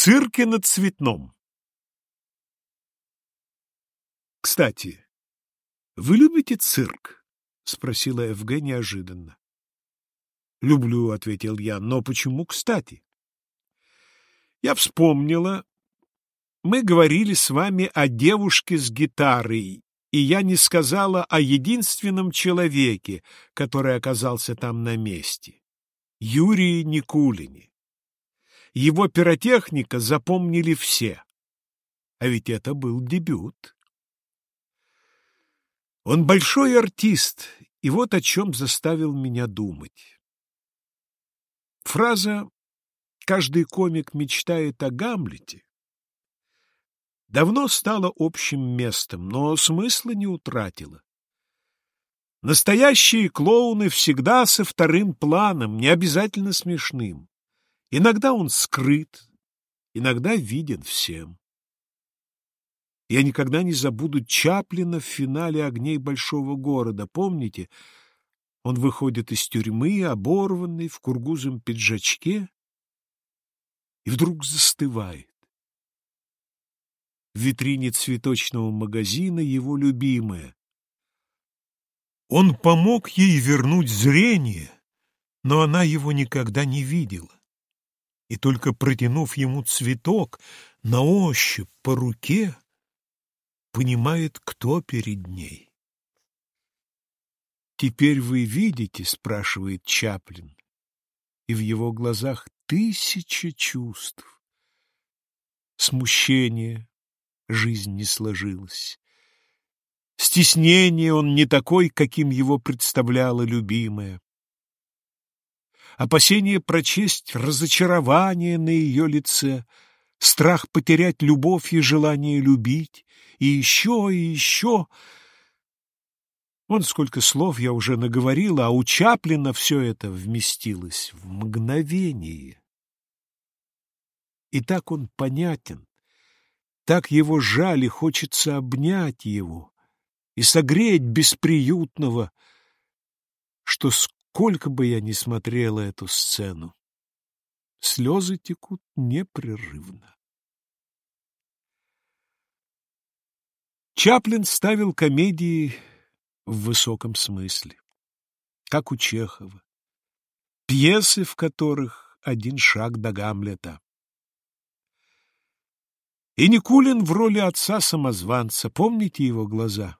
цирке на Цветном. Кстати, вы любите цирк? спросила Евгения неожиданно. Люблю, ответил я, но почему, кстати? Я вспомнила, мы говорили с вами о девушке с гитарой, и я не сказала о единственном человеке, который оказался там на месте — Юрии Никулине. Его пиротехника запомнили все. А ведь это был дебют. Он большой артист, и вот о чем заставил меня думать. Фраза «каждый комик мечтает о Гамлете» давно стала общим местом, но смысла не утратила. Настоящие клоуны всегда со вторым планом, не обязательно смешным. Иногда он скрыт, иногда виден всем. Я никогда не забуду Чаплина в финале «Огней большого города». Помните? Он выходит из тюрьмы, оборванный, в кургузом пиджачке, и вдруг застывает. В витрине цветочного магазина его любимая. Он помог ей вернуть зрение, но она его никогда не видела. И только протянув ему цветок на ощупь по руке, понимает, кто перед ней. «Теперь вы видите?» — спрашивает Чаплин, и в его глазах тысяча чувств. Смущение, жизнь не сложилась. Стеснение он не такой, каким его представляла любимая. Опасение прочесть разочарование на ее лице, страх потерять любовь и желание любить, и еще, и еще. Вон сколько слов я уже наговорила, а у Чаплина все это вместилось в мгновение. И так он понятен, так его жаль и хочется обнять его и согреть бесприютного, что сколько бы я ни смотрела эту сцену, слезы текут непрерывно. Чаплин ставил комедии в высоком смысле, как у Чехова, пьесы, в которых один шаг до Гамлета. И Никулин в роли отца-самозванца, помните его глаза?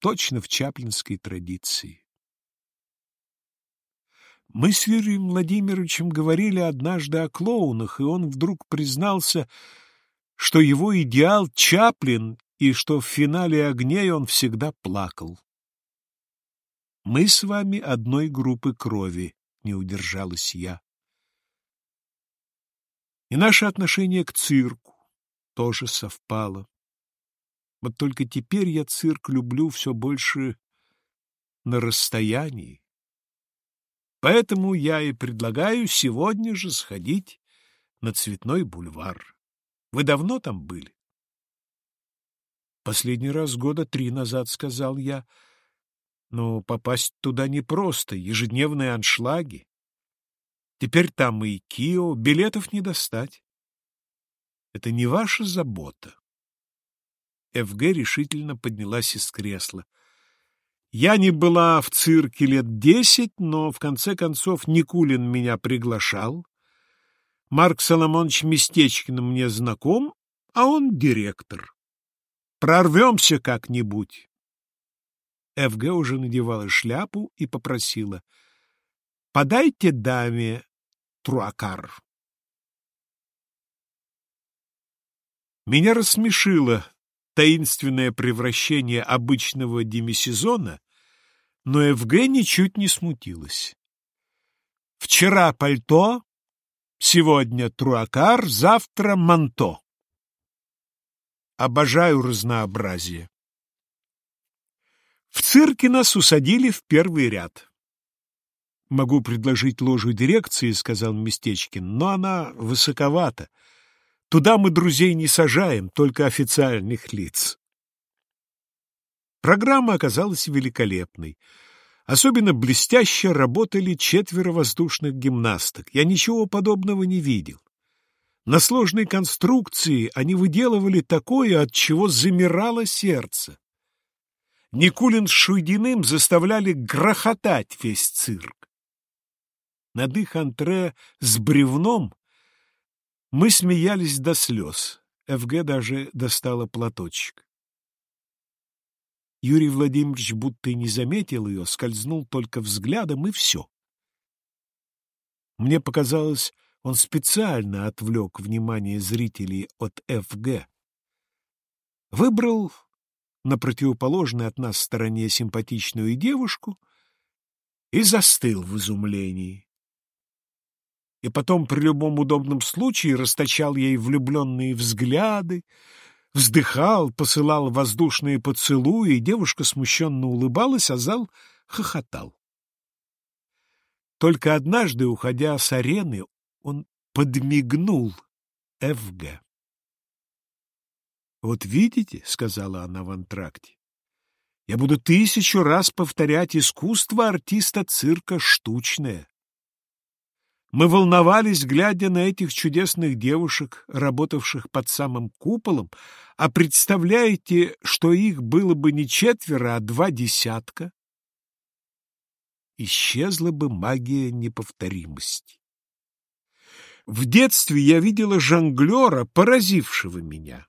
Точно в чаплинской традиции. Мы с Юрием Владимировичем говорили однажды о клоунах, и он вдруг признался, что его идеал Чаплин и что в финале «Огней» он всегда плакал. «Мы с вами одной группы крови», — не удержалась я. И наше отношение к цирку тоже совпало. Вот только теперь я цирк люблю все больше на расстоянии. Поэтому я и предлагаю сегодня же сходить на Цветной бульвар. Вы давно там были? Последний раз года три назад, сказал я. Но попасть туда непросто, ежедневные аншлаги. Теперь там и Кио, билетов не достать. Это не ваша забота. ФГ решительно поднялась из кресла. Я не была в цирке лет десять, но в конце концов Никулин меня приглашал. Марк Соломонович Местечкин мне знаком, а он директор. Прорвемся как-нибудь. ФГ уже надевала шляпу и попросила. — Подайте даме труакар. Меня рассмешило таинственное превращение обычного демисезона, но ФГ ничуть не смутилась. Вчера пальто, Сегодня труакар, завтра манто. Обожаю разнообразие. В цирке нас усадили в первый ряд. «Могу предложить ложу дирекции», — сказал Местечкин, — «но она высоковата. Туда мы друзей не сажаем, только официальных лиц». Программа оказалась великолепной. Особенно блестяще работали четверо воздушных гимнасток. Я ничего подобного не видел. На сложной конструкции они выделывали такое, от чего замирало сердце. Никулин с Шуйдиным заставляли грохотать весь цирк. Над их антре с бревном мы смеялись до слез. ФГ даже достала платочек. Юрий Владимирович будто и не заметил ее, скользнул только взглядом, и все. Мне показалось, он специально отвлек внимание зрителей от ФГ. Выбрал на противоположной от нас стороне симпатичную девушку и застыл в изумлении. И потом при любом удобном случае расточал ей влюбленные взгляды, вздыхал, посылал воздушные поцелуи, девушка смущенно улыбалась, а зал хохотал. Только однажды, уходя с арены, он подмигнул ФГ. «Вот видите», — сказала она в антракте, — «я буду тысячу раз повторять, искусство артиста цирка штучное. Мы волновались, глядя на этих чудесных девушек, работавших под самым куполом, а представляете, что их было бы не четверо, а два десятка? Исчезла бы магия неповторимости. В детстве я видела жонглера, поразившего меня.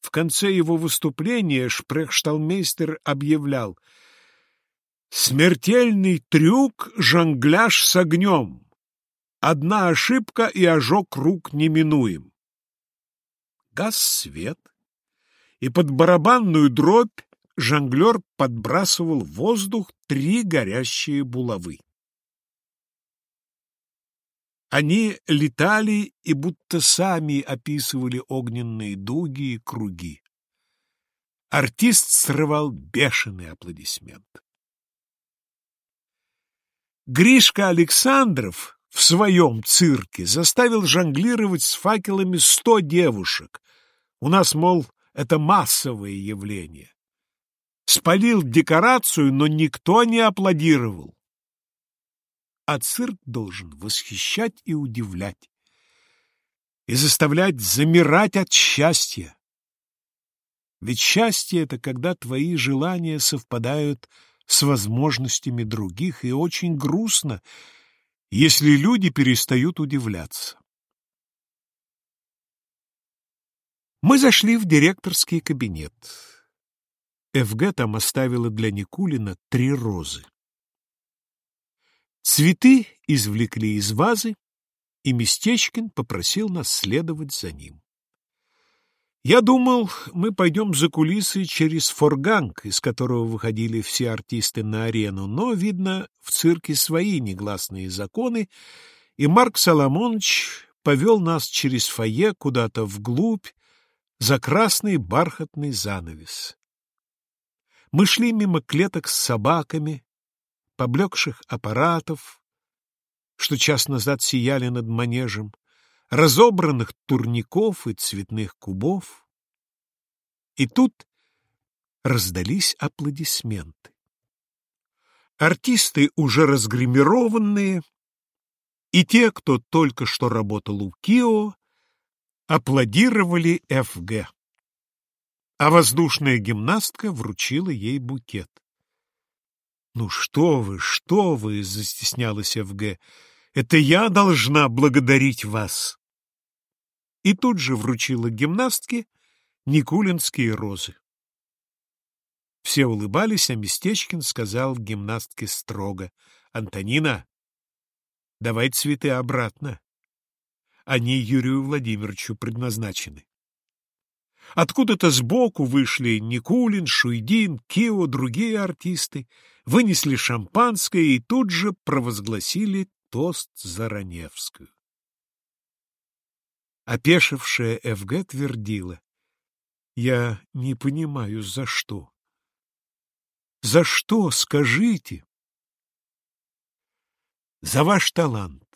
В конце его выступления шпрехшталмейстер объявлял «Смертельный трюк — жонгляж с огнем. Одна ошибка, и ожог рук неминуем». Газ свет, и под барабанную дробь жонглер подбрасывал в воздух три горящие булавы. Они летали и будто сами описывали огненные дуги и круги. Артист срывал бешеный аплодисмент. Гришка Александров в своем цирке заставил жонглировать с факелами сто девушек. У нас, мол, это массовое явление. Спалил декорацию, но никто не аплодировал а цирк должен восхищать и удивлять, и заставлять замирать от счастья. Ведь счастье — это когда твои желания совпадают с возможностями других, и очень грустно, если люди перестают удивляться. Мы зашли в директорский кабинет. ФГ там оставила для Никулина три розы. Цветы извлекли из вазы, и Местечкин попросил нас следовать за ним. Я думал, мы пойдем за кулисы через форганг, из которого выходили все артисты на арену, но, видно, в цирке свои негласные законы, и Марк Соломонович повел нас через фойе куда-то вглубь, за красный бархатный занавес. Мы шли мимо клеток с собаками, поблекших аппаратов, что час назад сияли над манежем, разобранных турников и цветных кубов. И тут раздались аплодисменты. Артисты уже разгримированные, и те, кто только что работал у Кио, аплодировали ФГ. А воздушная гимнастка вручила ей букет. «Ну что вы, что вы!» — застеснялась ФГ. «Это я должна благодарить вас!» И тут же вручила гимнастке Никулинские розы. Все улыбались, а Местечкин сказал гимнастке строго. «Антонина, давай цветы обратно. Они Юрию Владимировичу предназначены». Откуда-то сбоку вышли Никулин, Шуйдин, Кио, другие артисты, вынесли шампанское и тут же провозгласили тост за Раневскую. Опешившая ФГ твердила, «Я не понимаю, за что». «За что, скажите?» «За ваш талант,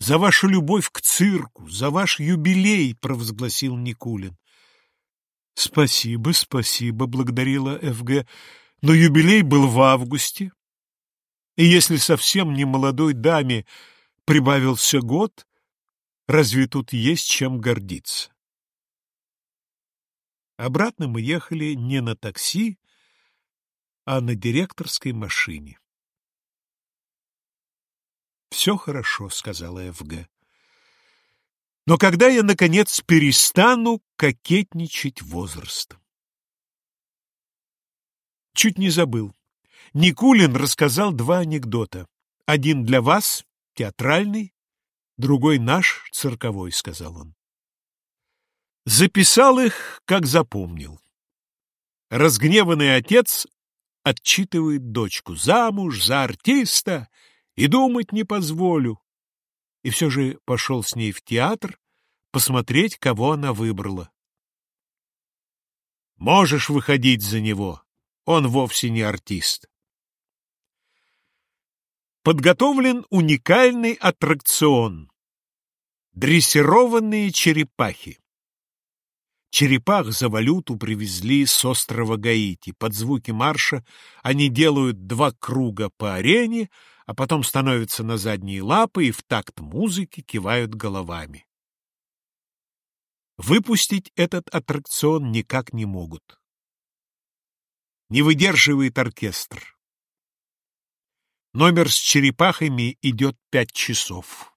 за вашу любовь к цирку, за ваш юбилей», — провозгласил Никулин. — Спасибо, спасибо, — благодарила ФГ. Но юбилей был в августе. И если совсем не молодой даме прибавился год, Разве тут есть чем гордиться? Обратно мы ехали не на такси, а на директорской машине. «Все хорошо», — сказала ФГ. «Но когда я, наконец, перестану кокетничать возрастом?» Чуть не забыл. Никулин рассказал два анекдота. Один для вас, театральный, другой наш, цирковой, — сказал он. Записал их, как запомнил. Разгневанный отец отчитывает дочку замуж за артиста и думать не позволю. И все же пошел с ней в театр посмотреть, кого она выбрала. Можешь выходить за него, он вовсе не артист. Подготовлен уникальный аттракцион. Дрессированные черепахи. Черепах за валюту привезли с острова Гаити. Под звуки марша они делают два круга по арене, а потом становятся на задние лапы и в такт музыки кивают головами. Выпустить этот аттракцион никак не могут. Не выдерживает оркестр. Номер с черепахами идет пять часов.